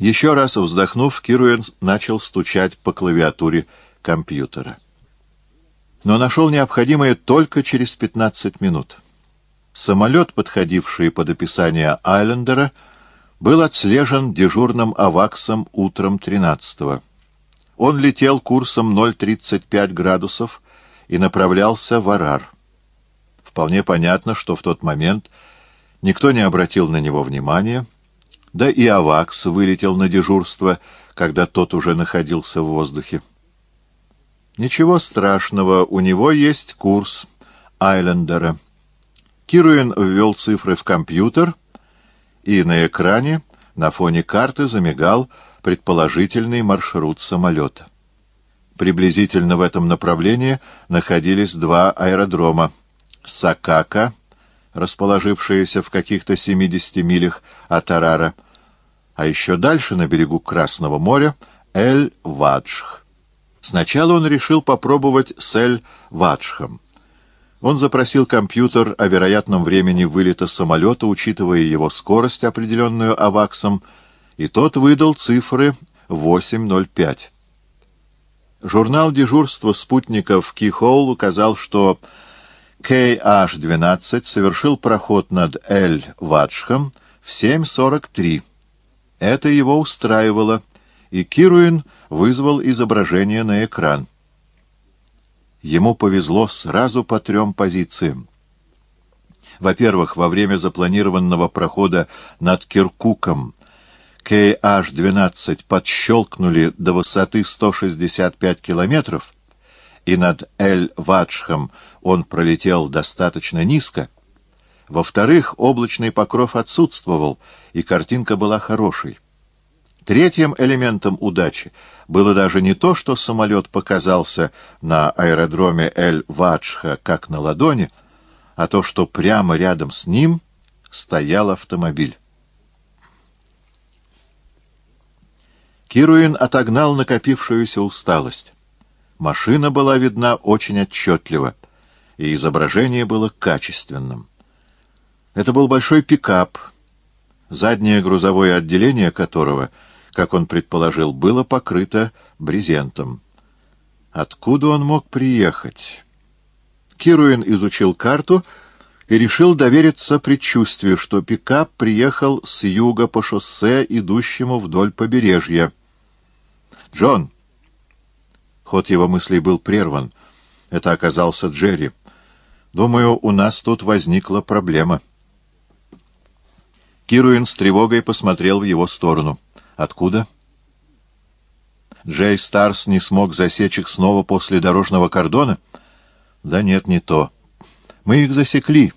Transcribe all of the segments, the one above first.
Еще раз вздохнув, Кируэн начал стучать по клавиатуре компьютера. Но нашел необходимое только через 15 минут. Самолет, подходивший под описание Айлендера, был отслежен дежурным аваксом утром 13-го. Он летел курсом 0,35 градусов и направлялся в Арар. Вполне понятно, что в тот момент никто не обратил на него внимания, да и Авакс вылетел на дежурство, когда тот уже находился в воздухе. Ничего страшного, у него есть курс Айлендера. Кируин ввел цифры в компьютер, и на экране на фоне карты замигал предположительный маршрут самолета. Приблизительно в этом направлении находились два аэродрома — Сакака, расположившиеся в каких-то 70 милях от Арара, а еще дальше, на берегу Красного моря, Эль-Ваджх. Сначала он решил попробовать с Эль-Ваджхом. Он запросил компьютер о вероятном времени вылета самолета, учитывая его скорость, определенную аваксом, и тот выдал цифры 8.05. Журнал дежурства спутников Кихоул указал, что KH-12 совершил проход над Эль-Ваджхом в 7.43. Это его устраивало, и Кируин вызвал изображение на экран. Ему повезло сразу по трем позициям. Во-первых, во время запланированного прохода над Киркуком KH-12 подщелкнули до высоты 165 километров, и над Эль-Ваджхом он пролетел достаточно низко. Во-вторых, облачный покров отсутствовал, и картинка была хорошей. Третьим элементом удачи было даже не то, что самолет показался на аэродроме Эль-Ваджха как на ладони, а то, что прямо рядом с ним стоял автомобиль. Кируин отогнал накопившуюся усталость. Машина была видна очень отчетливо, и изображение было качественным. Это был большой пикап, заднее грузовое отделение которого — как он предположил, было покрыто брезентом. Откуда он мог приехать? Кируин изучил карту и решил довериться предчувствию, что пикап приехал с юга по шоссе, идущему вдоль побережья. «Джон!» Ход его мыслей был прерван. Это оказался Джерри. «Думаю, у нас тут возникла проблема». Кируин с тревогой посмотрел в его сторону. Откуда? Джей Старс не смог засечь их снова после дорожного кордона? Да нет, не то. Мы их засекли,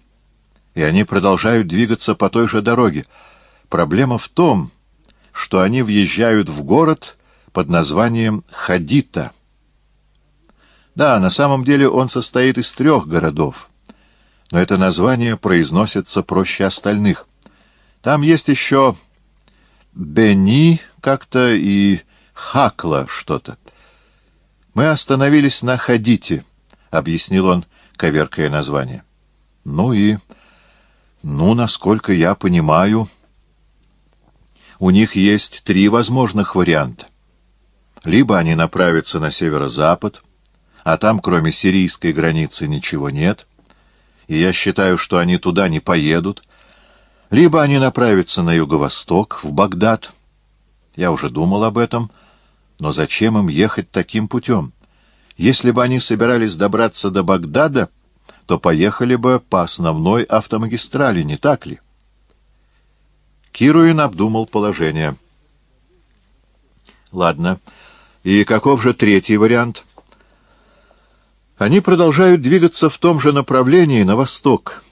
и они продолжают двигаться по той же дороге. Проблема в том, что они въезжают в город под названием Хадита. Да, на самом деле он состоит из трех городов, но это название произносится проще остальных. Там есть еще Бени как-то и Хакла что-то. Мы остановились на Хадите, — объяснил он, коверкая название. Ну и... Ну, насколько я понимаю, у них есть три возможных варианта. Либо они направятся на северо-запад, а там, кроме сирийской границы, ничего нет, и я считаю, что они туда не поедут, либо они направятся на юго-восток, в Багдад. Я уже думал об этом, но зачем им ехать таким путем? Если бы они собирались добраться до Багдада, то поехали бы по основной автомагистрали, не так ли? Кируин обдумал положение. Ладно. И каков же третий вариант? Они продолжают двигаться в том же направлении, на восток.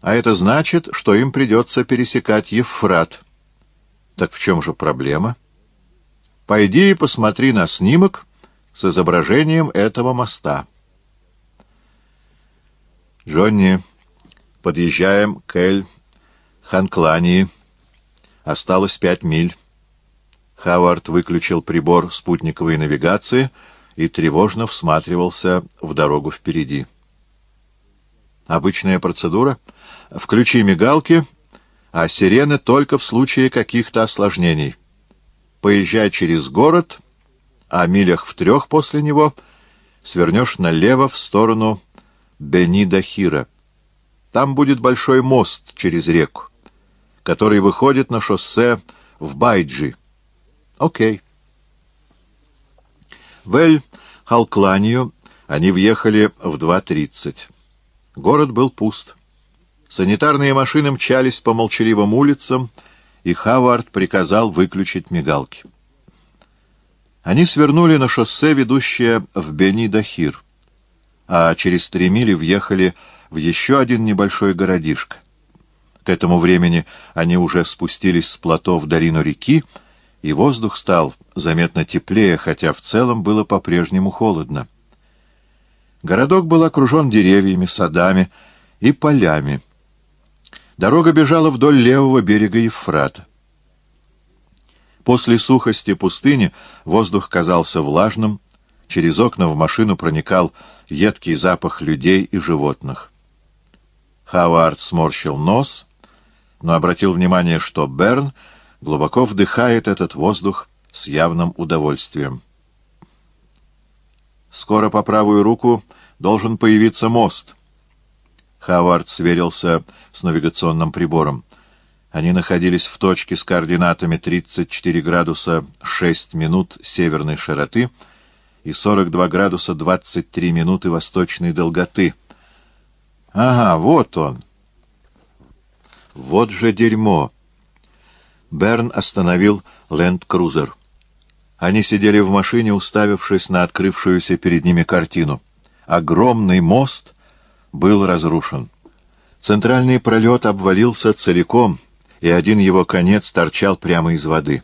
А это значит, что им придется пересекать Евфрат. Так в чем же проблема? Пойди и посмотри на снимок с изображением этого моста. Джонни, подъезжаем к Эль-Ханклании. Осталось пять миль. Хавард выключил прибор спутниковой навигации и тревожно всматривался в дорогу впереди. Обычная процедура — Включи мигалки, а сирены только в случае каких-то осложнений. поезжай через город, а милях в трех после него свернешь налево в сторону Бенидахира. Там будет большой мост через реку, который выходит на шоссе в Байджи. Окей. В Эль-Халкланию они въехали в 2.30. Город был пуст. Санитарные машины мчались по молчаливым улицам, и Хавард приказал выключить мигалки. Они свернули на шоссе, ведущее в Бени-Дахир, а через три мили въехали в еще один небольшой городишко. К этому времени они уже спустились с плато в долину реки, и воздух стал заметно теплее, хотя в целом было по-прежнему холодно. Городок был окружен деревьями, садами и полями. Дорога бежала вдоль левого берега Евфрата. После сухости пустыни воздух казался влажным, через окна в машину проникал едкий запах людей и животных. Хауард сморщил нос, но обратил внимание, что Берн глубоко вдыхает этот воздух с явным удовольствием. Скоро по правую руку должен появиться мост. Хавард сверился с навигационным прибором. Они находились в точке с координатами 34 градуса 6 минут северной широты и 42 градуса 23 минуты восточной долготы. Ага, вот он. Вот же дерьмо. Берн остановил ленд-крузер. Они сидели в машине, уставившись на открывшуюся перед ними картину. Огромный мост был разрушен. Центральный пролет обвалился целиком, и один его конец торчал прямо из воды.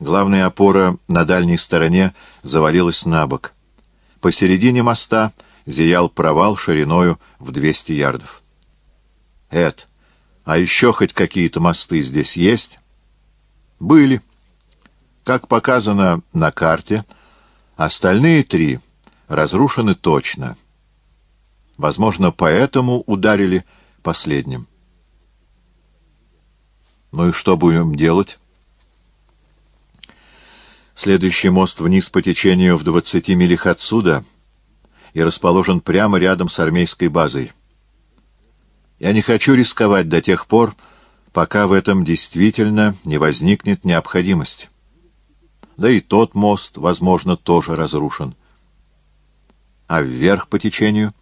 Главная опора на дальней стороне завалилась на бок. Посередине моста зиял провал шириною в 200 ярдов. «Эд, а еще хоть какие-то мосты здесь есть?» «Были». Как показано на карте, остальные три разрушены точно. Возможно, поэтому ударили последним. Ну и что будем делать? Следующий мост вниз по течению в 20 милях отсюда и расположен прямо рядом с армейской базой. Я не хочу рисковать до тех пор, пока в этом действительно не возникнет необходимость да и тот мост, возможно, тоже разрушен. А вверх по течению?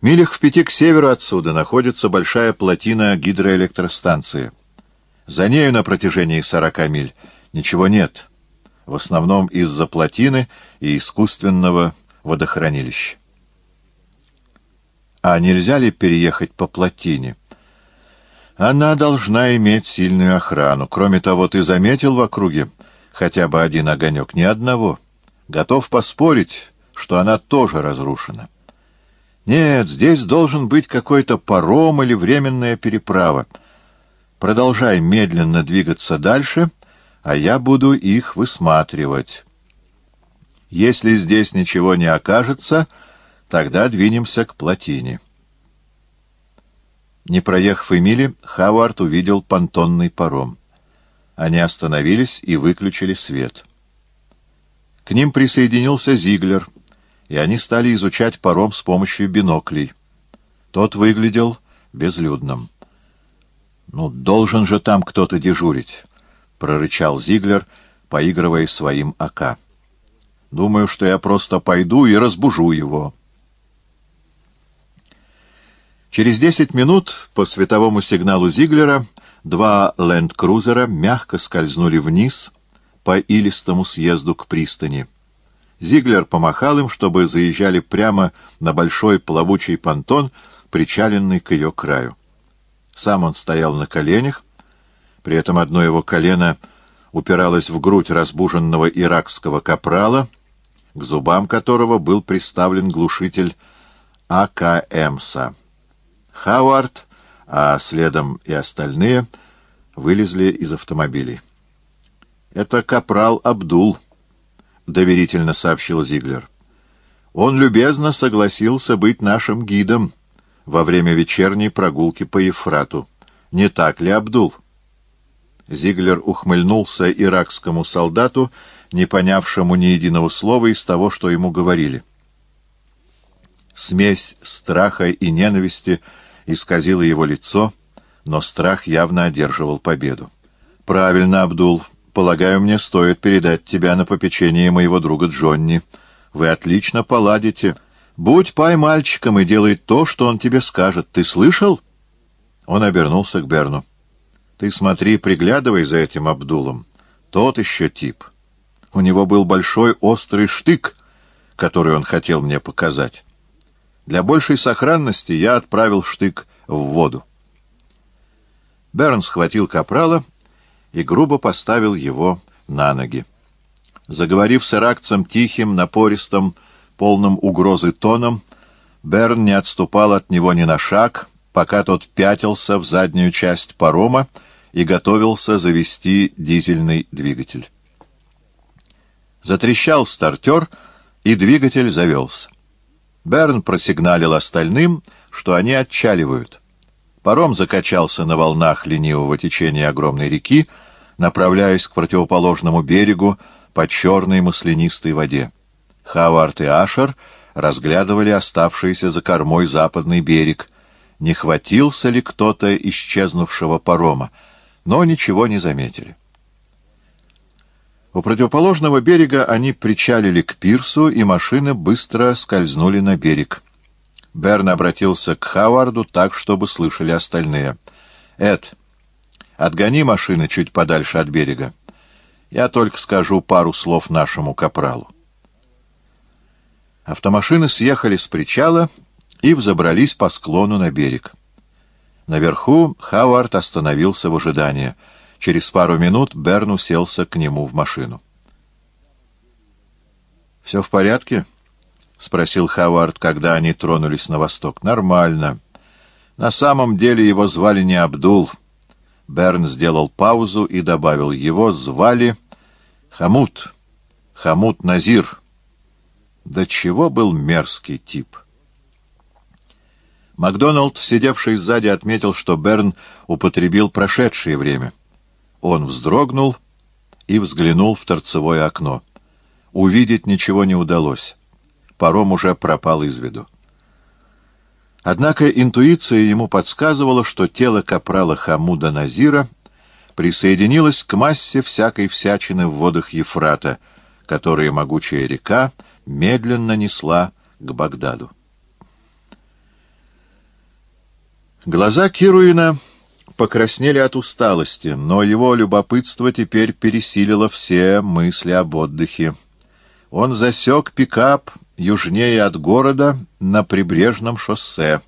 Милях в пяти к северу отсюда находится большая плотина гидроэлектростанции. За нею на протяжении сорока миль ничего нет, в основном из-за плотины и искусственного водохранилища. А нельзя ли переехать по плотине? Она должна иметь сильную охрану. Кроме того, ты заметил в округе хотя бы один огонек, ни одного. Готов поспорить, что она тоже разрушена. Нет, здесь должен быть какой-то паром или временная переправа. Продолжай медленно двигаться дальше, а я буду их высматривать. Если здесь ничего не окажется, тогда двинемся к плотине. Не проехав и мили, Хавард увидел понтонный паром. Они остановились и выключили свет. К ним присоединился Зиглер, и они стали изучать паром с помощью биноклей. Тот выглядел безлюдным. «Ну, должен же там кто-то дежурить», — прорычал Зиглер, поигрывая своим АК. «Думаю, что я просто пойду и разбужу его». Через десять минут по световому сигналу Зиглера Два ленд-крузера мягко скользнули вниз по илистому съезду к пристани. Зиглер помахал им, чтобы заезжали прямо на большой плавучий понтон, причаленный к ее краю. Сам он стоял на коленях, при этом одно его колено упиралось в грудь разбуженного иракского капрала, к зубам которого был приставлен глушитель АКМСа. Хауард а следом и остальные вылезли из автомобилей. «Это капрал Абдул», — доверительно сообщил Зиглер. «Он любезно согласился быть нашим гидом во время вечерней прогулки по Ефрату. Не так ли, Абдул?» Зиглер ухмыльнулся иракскому солдату, не понявшему ни единого слова из того, что ему говорили. Смесь страха и ненависти исказила его лицо, но страх явно одерживал победу. «Правильно, Абдул. Полагаю, мне стоит передать тебя на попечение моего друга Джонни. Вы отлично поладите. Будь пай мальчиком и делай то, что он тебе скажет. Ты слышал?» Он обернулся к Берну. «Ты смотри, приглядывай за этим Абдулом. Тот еще тип. У него был большой острый штык, который он хотел мне показать. Для большей сохранности я отправил штык в воду. Берн схватил капрала и грубо поставил его на ноги. Заговорив с иракцем тихим, напористым, полным угрозы тоном, Берн не отступал от него ни на шаг, пока тот пятился в заднюю часть парома и готовился завести дизельный двигатель. Затрещал стартер, и двигатель завелся. Берн просигналил остальным, что они отчаливают. Паром закачался на волнах ленивого течения огромной реки, направляясь к противоположному берегу по черной маслянистой воде. Хавард и Ашер разглядывали оставшийся за кормой западный берег. Не хватился ли кто-то исчезнувшего парома, но ничего не заметили. У противоположного берега они причалили к пирсу, и машины быстро скользнули на берег. Берн обратился к Хаварду так, чтобы слышали остальные. «Эд, отгони машины чуть подальше от берега. Я только скажу пару слов нашему капралу». Автомашины съехали с причала и взобрались по склону на берег. Наверху Хавард остановился в ожидании — Через пару минут Берн уселся к нему в машину. «Все в порядке?» — спросил Хавард, когда они тронулись на восток. «Нормально. На самом деле его звали не Абдул». Берн сделал паузу и добавил. «Его звали Хамут. Хамут Назир». Да чего был мерзкий тип! Макдоналд, сидевший сзади, отметил, что Берн употребил прошедшее время — он вздрогнул и взглянул в торцевое окно. Увидеть ничего не удалось. Паром уже пропал из виду. Однако интуиция ему подсказывала, что тело капрала Хамуда Назира присоединилось к массе всякой всячины в водах Ефрата, которые могучая река медленно несла к Багдаду. Глаза Кируина покраснели от усталости, но его любопытство теперь пересилило все мысли об отдыхе. Он засек пикап южнее от города на прибрежном шоссе.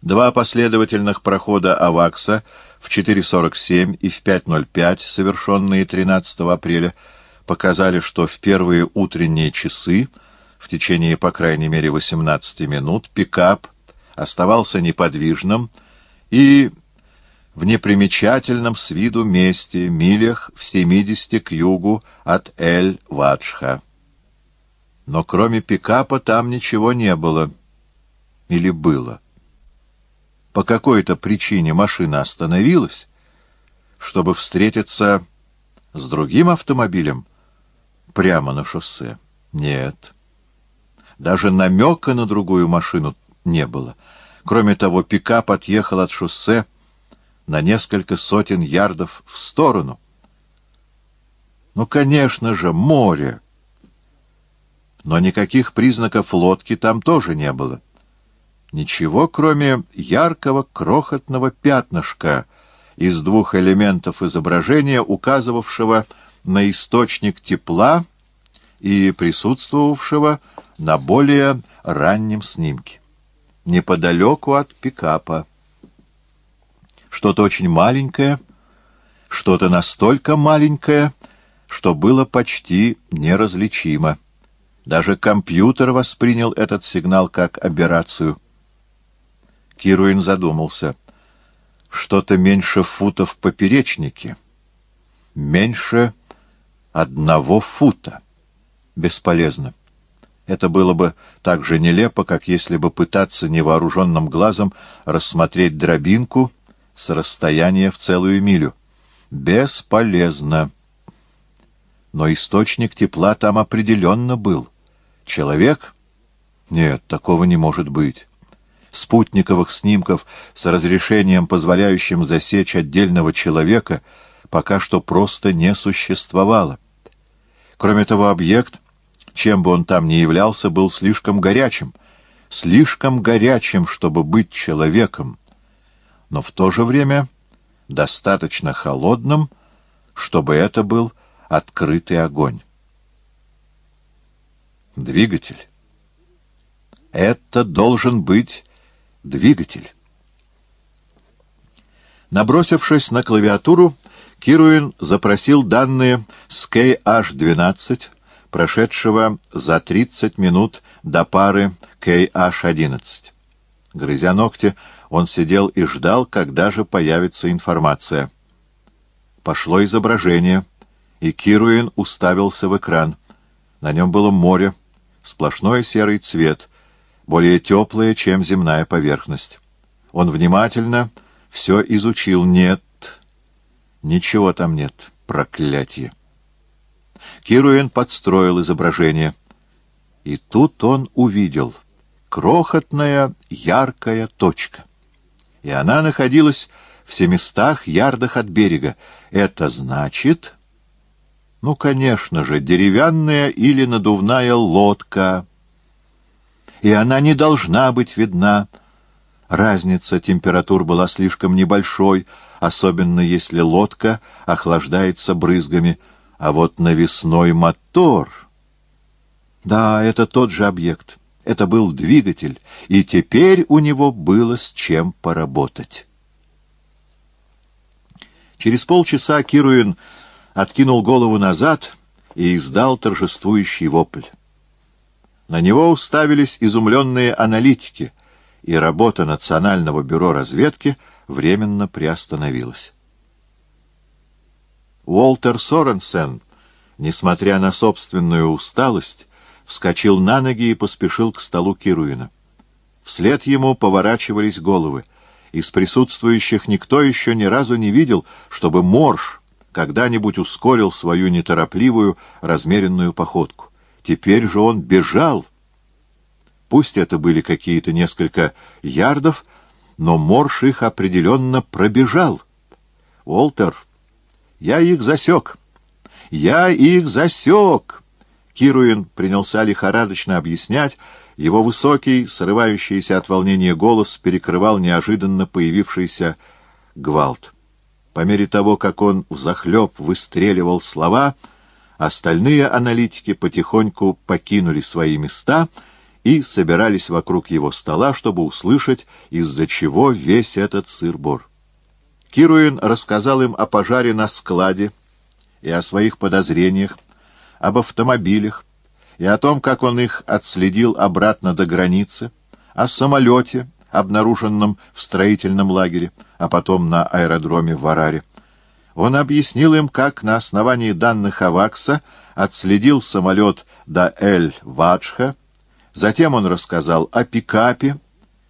Два последовательных прохода Авакса в 4.47 и в 5.05, совершенные 13 апреля, показали, что в первые утренние часы, в течение, по крайней мере, 18 минут, пикап оставался неподвижным, и в непримечательном с виду месте, милях в семидесяти к югу от Эль-Ваджха. Но кроме пикапа там ничего не было. Или было. По какой-то причине машина остановилась, чтобы встретиться с другим автомобилем прямо на шоссе. Нет. Даже намека на другую машину не было — Кроме того, пикап отъехал от шоссе на несколько сотен ярдов в сторону. Ну, конечно же, море. Но никаких признаков лодки там тоже не было. Ничего, кроме яркого крохотного пятнышка из двух элементов изображения, указывавшего на источник тепла и присутствовавшего на более раннем снимке неподалеку от пикапа. Что-то очень маленькое, что-то настолько маленькое, что было почти неразличимо. Даже компьютер воспринял этот сигнал как аберрацию. Кируин задумался. Что-то меньше фута в поперечнике. Меньше одного фута. Бесполезно. Это было бы так же нелепо, как если бы пытаться невооруженным глазом рассмотреть дробинку, с расстояния в целую милю. Бесполезно. Но источник тепла там определенно был. Человек? Нет, такого не может быть. Спутниковых снимков с разрешением, позволяющим засечь отдельного человека, пока что просто не существовало. Кроме того, объект, чем бы он там ни являлся, был слишком горячим. Слишком горячим, чтобы быть человеком. Но в то же время достаточно холодным, чтобы это был открытый огонь. Двигатель. Это должен быть двигатель. Набросившись на клавиатуру, Кируин запросил данные с KH-12, прошедшего за 30 минут до пары KH-11. Грызя ногти, он сидел и ждал, когда же появится информация. Пошло изображение, и Кируин уставился в экран. На нем было море, сплошной серый цвет, более теплое, чем земная поверхность. Он внимательно все изучил. Нет, ничего там нет, проклятие. Кируин подстроил изображение. И тут он увидел крохотная яркая точка и она находилась в семистах ярдах от берега. Это значит... Ну, конечно же, деревянная или надувная лодка. И она не должна быть видна. Разница температур была слишком небольшой, особенно если лодка охлаждается брызгами, а вот навесной мотор... Да, это тот же объект. Это был двигатель, и теперь у него было с чем поработать. Через полчаса Кируин откинул голову назад и издал торжествующий вопль. На него уставились изумленные аналитики, и работа Национального бюро разведки временно приостановилась. Уолтер Соренсен, несмотря на собственную усталость, вскочил на ноги и поспешил к столу Кируина. Вслед ему поворачивались головы. Из присутствующих никто еще ни разу не видел, чтобы Морж когда-нибудь ускорил свою неторопливую, размеренную походку. Теперь же он бежал. Пусть это были какие-то несколько ярдов, но Морж их определенно пробежал. «Уолтер, я их засек! Я их засек!» Кируин принялся лихорадочно объяснять, его высокий, срывающийся от волнения голос перекрывал неожиданно появившийся гвалт. По мере того, как он взахлеб выстреливал слова, остальные аналитики потихоньку покинули свои места и собирались вокруг его стола, чтобы услышать, из-за чего весь этот сыр-бор. Кируин рассказал им о пожаре на складе и о своих подозрениях, об автомобилях и о том, как он их отследил обратно до границы, о самолете, обнаруженном в строительном лагере, а потом на аэродроме в Вараре. Он объяснил им, как на основании данных Авакса отследил самолет до Эль-Ваджха, затем он рассказал о пикапе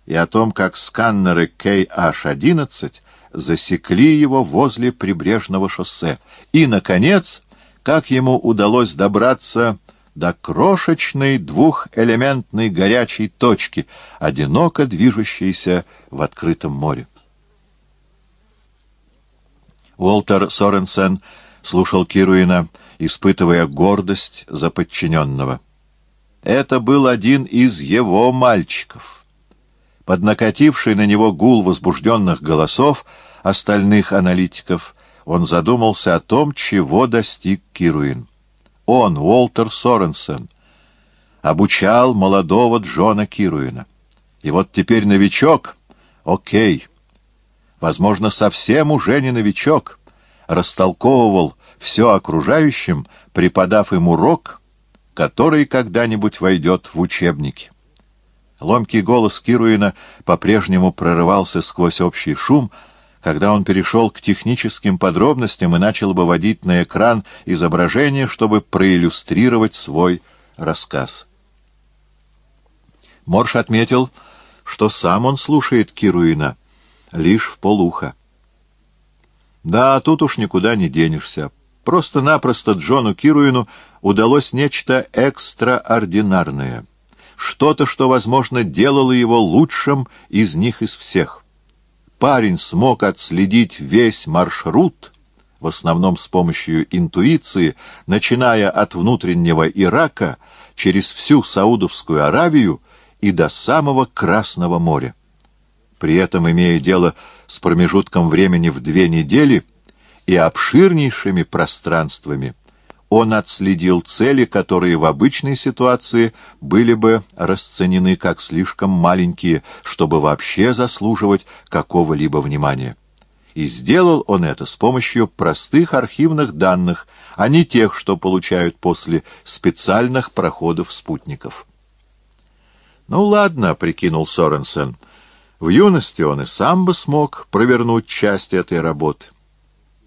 и о том, как сканеры KH-11 засекли его возле прибрежного шоссе, и, наконец, как ему удалось добраться до крошечной двухэлементной горячей точки, одиноко движущейся в открытом море. Уолтер Соренсен слушал Кируина, испытывая гордость за подчиненного. Это был один из его мальчиков. Поднакативший на него гул возбужденных голосов остальных аналитиков — он задумался о том, чего достиг Кируин. Он, Уолтер Соренсен, обучал молодого Джона Кируина. И вот теперь новичок, окей, возможно, совсем уже не новичок, растолковывал все окружающим, преподав им урок, который когда-нибудь войдет в учебники. Ломкий голос Кируина по-прежнему прорывался сквозь общий шум, когда он перешел к техническим подробностям и начал выводить на экран изображение, чтобы проиллюстрировать свой рассказ. Морш отметил, что сам он слушает Кируина лишь в полуха. Да, тут уж никуда не денешься. Просто-напросто Джону Кируину удалось нечто экстраординарное. Что-то, что, возможно, делало его лучшим из них из всех. Парень смог отследить весь маршрут, в основном с помощью интуиции, начиная от внутреннего Ирака через всю Саудовскую Аравию и до самого Красного моря. При этом, имея дело с промежутком времени в две недели и обширнейшими пространствами, он отследил цели, которые в обычной ситуации были бы расценены как слишком маленькие, чтобы вообще заслуживать какого-либо внимания. И сделал он это с помощью простых архивных данных, а не тех, что получают после специальных проходов спутников. «Ну ладно», — прикинул Соренсен, — «в юности он и сам бы смог провернуть часть этой работы.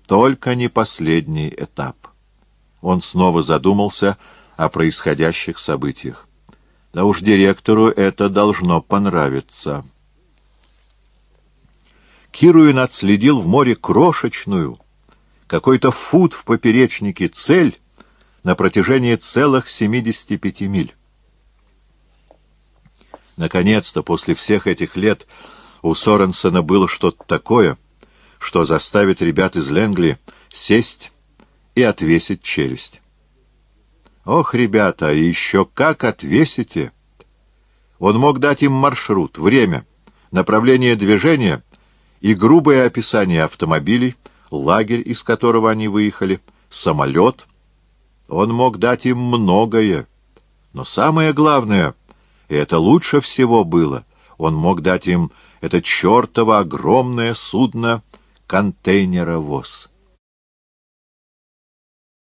Только не последний этап». Он снова задумался о происходящих событиях. Да уж директору это должно понравиться. Кируин отследил в море крошечную, какой-то фут в поперечнике цель на протяжении целых 75 миль. Наконец-то, после всех этих лет, у Соренсона было что-то такое, что заставит ребят из Ленгли сесть и отвесить челюсть. Ох, ребята, еще как отвесите! Он мог дать им маршрут, время, направление движения — и грубое описание автомобилей, лагерь, из которого они выехали, самолет. Он мог дать им многое. Но самое главное, и это лучше всего было, он мог дать им это чертово огромное судно контейнеровоз.